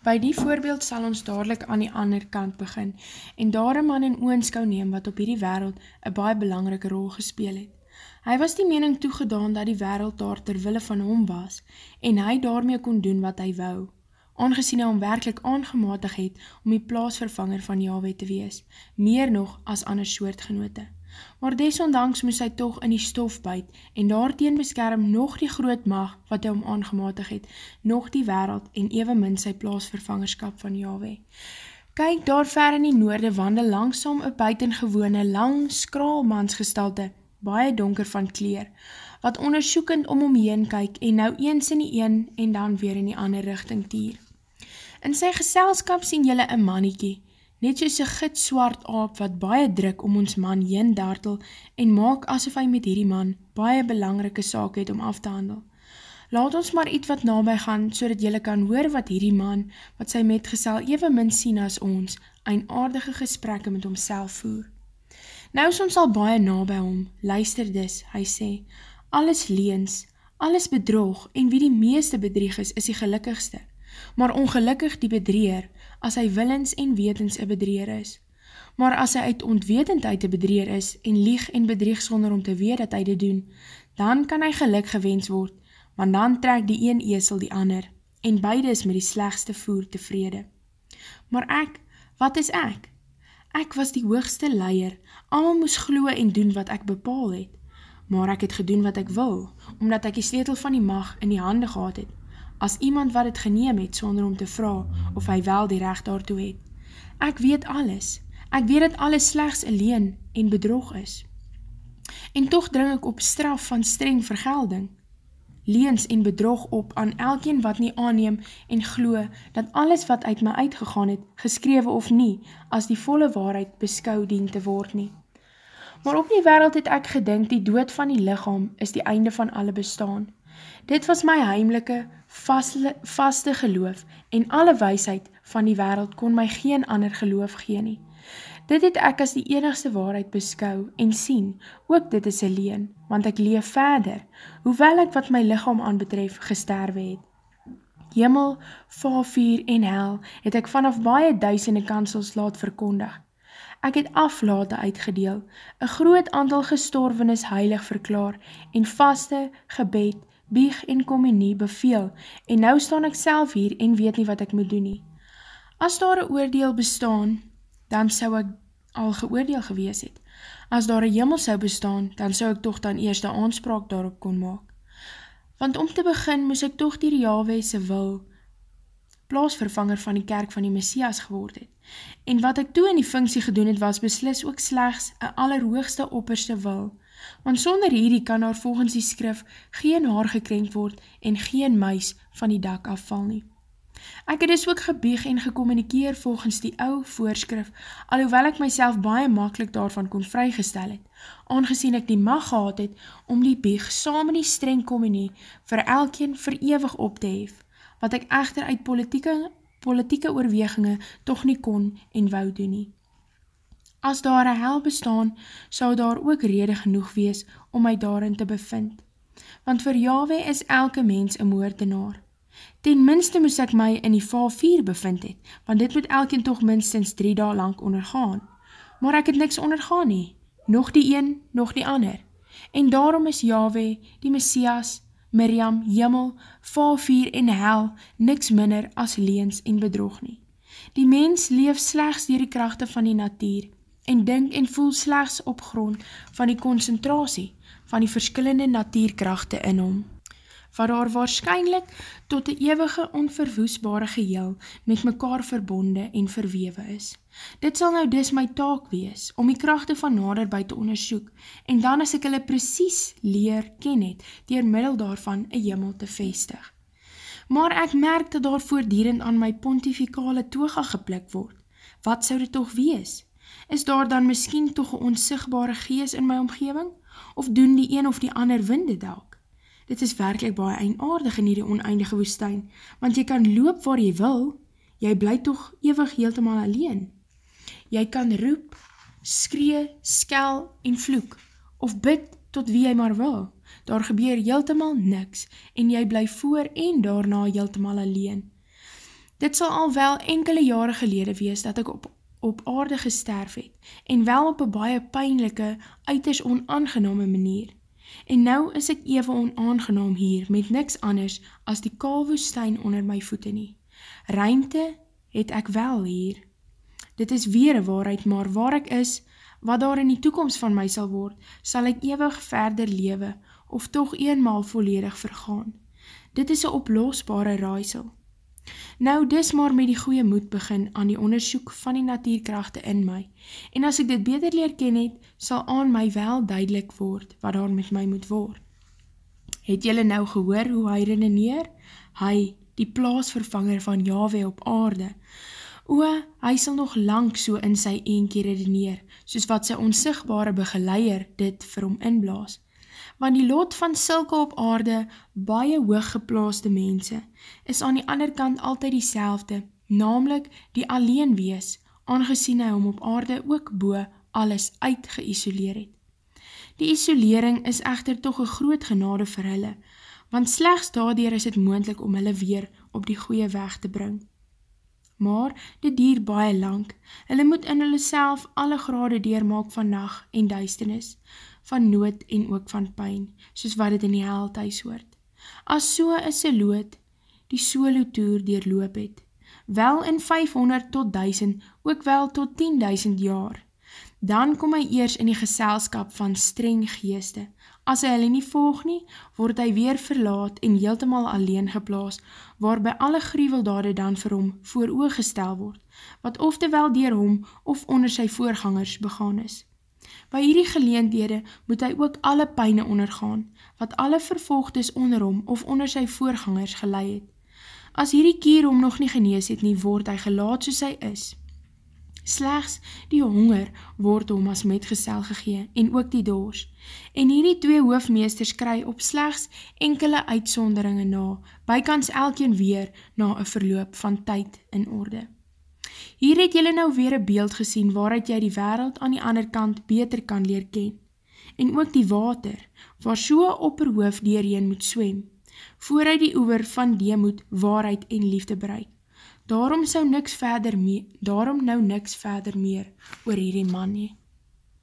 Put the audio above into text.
By die voorbeeld sal ons dadelijk aan die ander kant begin en daar een man in oonskou neem wat op hierdie wereld een baie belangrike rol gespeel het. Hy was die mening toegedaan dat die wereld daar terwille van hom was en hy daarmee kon doen wat hy wou, aangezien hy hom werkelijk aangematig het om die plaasvervanger van Yahweh te wees, meer nog as ander soortgenote maar desondanks moes hy toch in die stof buit en daarteen beskerm nog die groot mag wat hy om aangematig het, nog die wereld en evenmin sy plaasvervangerskap van Yahweh. Kyk daar ver in die noorde wandel langsom een buitengewone lang skraalmansgestalte, baie donker van kleer, wat onderzoekend om omheen kyk en nou eens in die een en dan weer in die ander richting tier. In sy geselskap sien jylle een mannetjie, net soos een gids swart aap wat baie druk om ons man jyn dartel en maak asof hy met hierdie man baie belangrike saak het om af te handel. Laat ons maar iets wat nabij gaan, so dat jylle kan hoor wat hierdie man, wat sy metgesel even min sien as ons, een aardige gesprekke met homself voer. Nou is ons al baie nabij hom, luister dis, hy sê, alles leens, alles bedrog, en wie die meeste bedrieg is, is die gelukkigste, maar ongelukkig die bedreer, as hy willens en wetens een bedreer is. Maar as hy uit ontwetendheid een bedreer is en lieg en bedrieg sonder om te weet dat hy dit doen, dan kan hy geluk gewens word, want dan trek die een esel die ander, en beide is met die slegste voer tevrede. Maar ek, wat is ek? Ek was die hoogste leier, allemaal moes glo en doen wat ek bepaal het, maar ek het gedoen wat ek wil, omdat ek die sleutel van die mag in die hande gehad het, as iemand wat het geneem het sonder om te vraag of hy wel die recht daartoe het. Ek weet alles, ek weet dat alles slechts alleen en bedrog is. En toch dring ek op straf van streng vergelding, leens en bedrog op aan elkeen wat nie aanneem en glo dat alles wat uit my uitgegaan het, geskrewe of nie, as die volle waarheid beskou dien te word nie. Maar op die wereld het ek gedink, die dood van die lichaam is die einde van alle bestaan. Dit was my heimlike, vaste, geloof en alle wysheid van die wereld kon my geen ander geloof gee nie. Dit het ek as die enigste waarheid beskou en sien, ook dit is een leen, want ek leef verder, hoewel ek wat my lichaam aanbetref gesterwe het. Himmel, vavuur en hel het ek vanaf baie duisende kansels laat verkondig. Ek het aflate uitgedeel, een groot aantal gestorvenis heilig verklaar en vaste, gebed, bieg en communie beveel en nou staan ek self hier en weet nie wat ek moet doen nie. As daar een oordeel bestaan, dan sou ek al geoordeel gewees het. As daar een jimmel sou bestaan, dan sou ek toch dan eerst een aanspraak daarop kon maak. Want om te begin moes ek toch die Yahwehse wil plaasvervanger van die kerk van die Messias geword het. En wat ek toe in die funksie gedoen het, was beslis ook slechts een allerhoogste opperste wil, want sonder hierdie kan daar volgens die skrif geen haar gekrenk word en geen muis van die dak afval nie. Ek het dus ook gebieg en gecommunikeer volgens die ou voorskrif, alhoewel ek myself baie makkelijk daarvan kon vrygestel het, aangezien ek die mag gehad het om die bieg saam in die streng communie vir elkeen verewig op te hef, wat ek echter uit politieke, politieke oorweginge toch nie kon en wou doen nie. As daar een hel bestaan, sou daar ook rede genoeg wees om my daarin te bevind. Want vir Yahweh is elke mens een moordenaar. Ten minste moes ek my in die val 4 bevind het, want dit moet elkeen toch minstens 3 daal lang ondergaan. Maar ek het niks ondergaan nie, nog die een, nog die ander. En daarom is Yahweh, die Messias, Miriam, Jimmel, val 4 en hel niks minder as leens en bedrog nie. Die mens leef slechts dier die krachte van die natuur, en dink en voel slechts op grond van die concentratie van die verskillende natuurkrachte in hom, wat daar waarschijnlijk tot die eeuwige onverwoesbare geheel met mekaar verbonde en verwewe is. Dit sal nou dis my taak wees, om die krachte van naderby te onderzoek, en dan as ek hulle precies leer ken het, dier middel daarvan een jimmel te vestig. Maar ek merk dat daar voordierend aan my pontificale toga geplik word. Wat sou dit toch wees? Is daar dan miskien toch een onsigbare gees in my omgeving? Of doen die een of die ander winde dalk? Dit is werkelijk baie einaardig in die oneindige woestijn, want jy kan loop waar jy wil, jy bly toch ewig heeltemaal alleen. Jy kan roep, skree, skel en vloek, of bid tot wie jy maar wil. Daar gebeur heeltemaal niks, en jy bly voor en daarna heeltemaal alleen. Dit sal al wel enkele jare gelede wees dat ek op, op aarde gesterf het, en wel op een baie pijnlijke, uiters onaangename manier. En nou is ek even onaangenaam hier, met niks anders as die kalwoestijn onder my voete nie. Ruimte het ek wel hier. Dit is weer een waarheid, maar waar ek is, wat daar in die toekomst van my sal word, sal ek ewig verder lewe, of toch eenmaal volledig vergaan. Dit is een oplosbare raaisel. Nou, dis maar met die goeie moed begin aan die onderzoek van die natuurkrachte in my, en as ek dit beter leer ken het, sal aan my wel duidelik word wat daar met my moet word. Het jylle nou gehoor hoe hy redeneer? Hy, die plaasvervanger van Yahweh op aarde, O, hy sal nog lang so in sy eenkie redeneer, soos wat sy onsigbare begeleier dit vir hom inblaas. Want die lot van sulke op aarde, baie hooggeplaaste mense, is aan die ander kant altyd die selfde, namelijk die alleen wees, aangezien hy hom op aarde ook boe alles uitgeïsoleer het. Die isolering is echter toch een groot genade vir hulle, want slechts daardier is het moendlik om hulle weer op die goeie weg te bring maar dit dier baie lang. Hulle moet in hulle self alle grade deurmaak van nacht en duisternis, van nood en ook van pijn, soos wat het in die hel thuis hoort. As so is sy lood, die solo toer deurloop het, wel in 500 tot 1000, ook wel tot 10.000 jaar. Dan kom hy eers in die geselskap van streng geeste, As hy hulle nie volg nie, word hy weer verlaat en heeltemal alleen geplaas, waarby alle gruweldade dan vir hom voor ooggestel word, wat oftewel dier hom of onder sy voorgangers begaan is. By hierdie geleendhede moet hy ook alle pijne ondergaan, wat alle vervolgdes onder hom of onder sy voorgangers gelei het. As hierdie kier hom nog nie genees het nie, word hy gelaat soos hy is. Slechts die honger word om as metgesel gegee en ook die doors. En hierdie twee hoofmeesters kry op slechts enkele uitsonderinge na, bykans elkeen weer na een verloop van tyd in orde. Hier het jylle nou weer een beeld gesien waaruit jy die wereld aan die ander kant beter kan leer ken. En ook die water, waar so opperhoof dierheen moet swem, vooruit die oever van deemoed, waarheid en liefde bereik. Daarom sou niks verder mee, daarom nou niks verder meer oor hierdie man nie.